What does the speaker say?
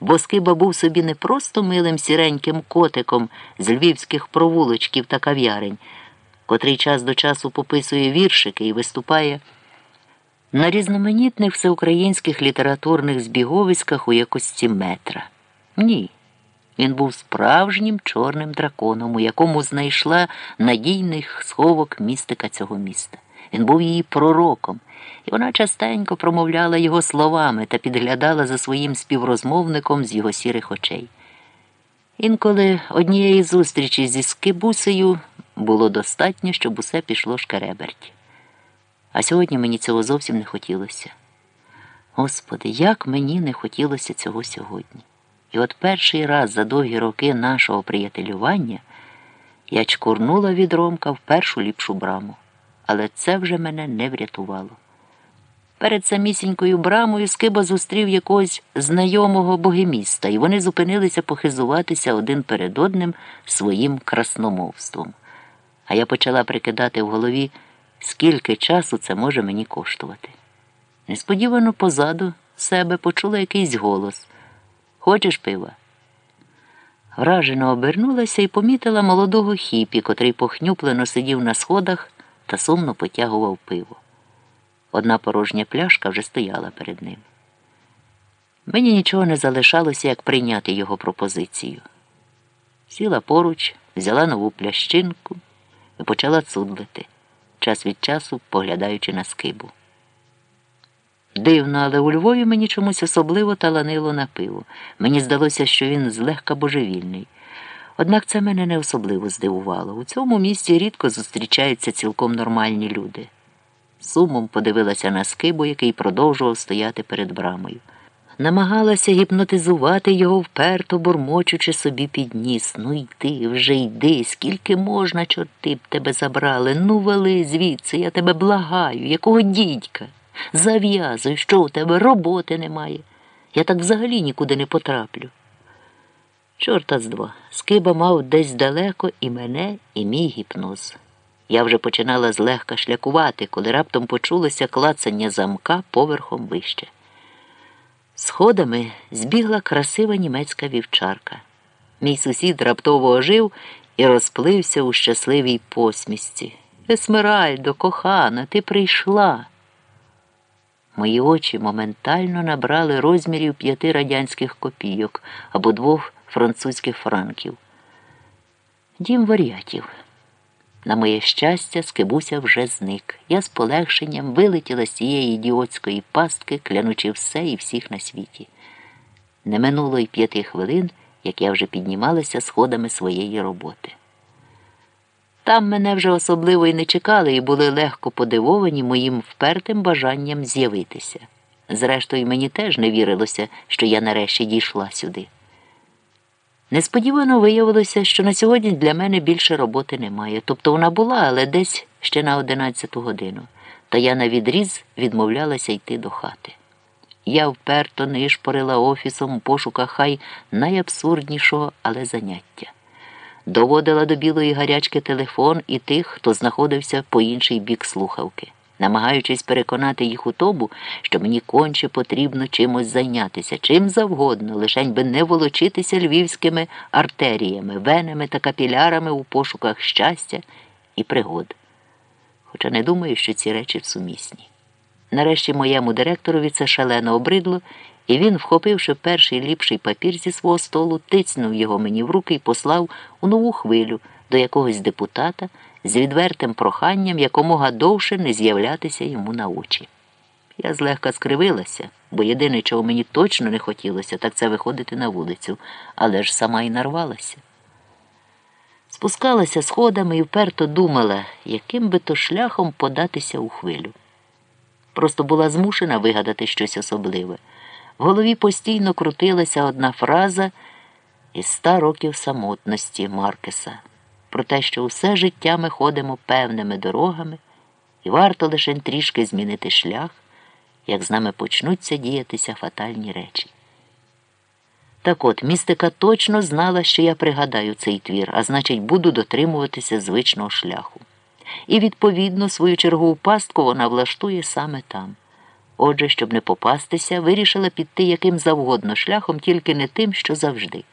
бо Скиба був собі не просто милим сіреньким котиком з львівських провулочків та кав'ярень, котрий час до часу пописує віршики і виступає на різноманітних всеукраїнських літературних збіговиськах у якості метра. Ні. Він був справжнім чорним драконом, у якому знайшла надійний сховок містика цього міста. Він був її пророком, і вона частенько промовляла його словами та підглядала за своїм співрозмовником з його сірих очей. Інколи однієї зустрічі зі Скибусею було достатньо, щоб усе пішло шкереберть. А сьогодні мені цього зовсім не хотілося. Господи, як мені не хотілося цього сьогодні. І от перший раз за довгі роки нашого приятелювання я чкурнула від Ромка в першу ліпшу браму, але це вже мене не врятувало. Перед самісінькою брамою Скиба зустрів якогось знайомого богеміста, і вони зупинилися похизуватися один перед одним своїм красномовством. А я почала прикидати в голові, скільки часу це може мені коштувати. Несподівано позаду себе почула якийсь голос. Хочеш пива? Вражено обернулася і помітила молодого хіпі, котрий похнюплено сидів на сходах та сумно потягував пиво. Одна порожня пляшка вже стояла перед ним. Мені нічого не залишалося, як прийняти його пропозицію. Сіла поруч, взяла нову плящинку і почала цудлити, час від часу поглядаючи на скибу. Дивно, але у Львові мені чомусь особливо таланило на пиво. Мені здалося, що він злегка божевільний. Однак це мене не особливо здивувало. У цьому місті рідко зустрічаються цілком нормальні люди. Сумом подивилася на скибу, який продовжував стояти перед брамою. Намагалася гіпнотизувати його вперто, бурмочучи собі під ніс. Ну йди, вже йди, скільки можна, чорти б тебе забрали. Ну вели звідси, я тебе благаю, якого дідька. Зав'язуй, що у тебе роботи немає. Я так взагалі нікуди не потраплю. Чорта з два. Скиба мав десь далеко і мене, і мій гіпноз. Я вже починала злегка шлякувати, коли раптом почулося клацання замка поверхом вище. Сходами збігла красива німецька вівчарка. Мій сусід раптово ожив і розплився у щасливій посмісті. Есмеральдо, кохана, ти прийшла. Мої очі моментально набрали розмірів п'яти радянських копійок або двох французьких франків. Дім варіатів. На моє щастя, скибуся вже зник. Я з полегшенням вилетіла з цієї ідіотської пастки, клянучи все і всіх на світі. Не минуло й п'яти хвилин, як я вже піднімалася сходами своєї роботи. Там мене вже особливо і не чекали і були легко подивовані моїм впертим бажанням з'явитися. Зрештою, мені теж не вірилося, що я нарешті дійшла сюди. Несподівано виявилося, що на сьогодні для мене більше роботи немає. Тобто вона була, але десь ще на одинадцяту годину, та я на відріз відмовлялася йти до хати. Я вперто нишпорила офісом у пошуках хай найабсурднішого, але заняття. Доводила до білої гарячки телефон і тих, хто знаходився по інший бік слухавки, намагаючись переконати їх у тому, що мені конче потрібно чимось зайнятися, чим завгодно, лишень би не волочитися львівськими артеріями, венами та капілярами у пошуках щастя і пригод. Хоча не думаю, що ці речі сумісні. Нарешті моєму директорові це шалено обридло. І він, вхопивши перший ліпший папір зі свого столу, тицнув його мені в руки і послав у нову хвилю до якогось депутата з відвертим проханням якомога довше не з'являтися йому на очі. Я злегка скривилася, бо єдине, чого мені точно не хотілося, так це виходити на вулицю, але ж сама й нарвалася. Спускалася сходами і вперто думала, яким би то шляхом податися у хвилю. Просто була змушена вигадати щось особливе. В голові постійно крутилася одна фраза із ста років самотності Маркеса про те, що усе життя ми ходимо певними дорогами, і варто лише трішки змінити шлях, як з нами почнуться діятися фатальні речі. Так от, містика точно знала, що я пригадаю цей твір, а значить, буду дотримуватися звичного шляху. І, відповідно, свою чергову пастку вона влаштує саме там. Отже, щоб не попастися, вирішила піти яким завгодно шляхом, тільки не тим, що завжди.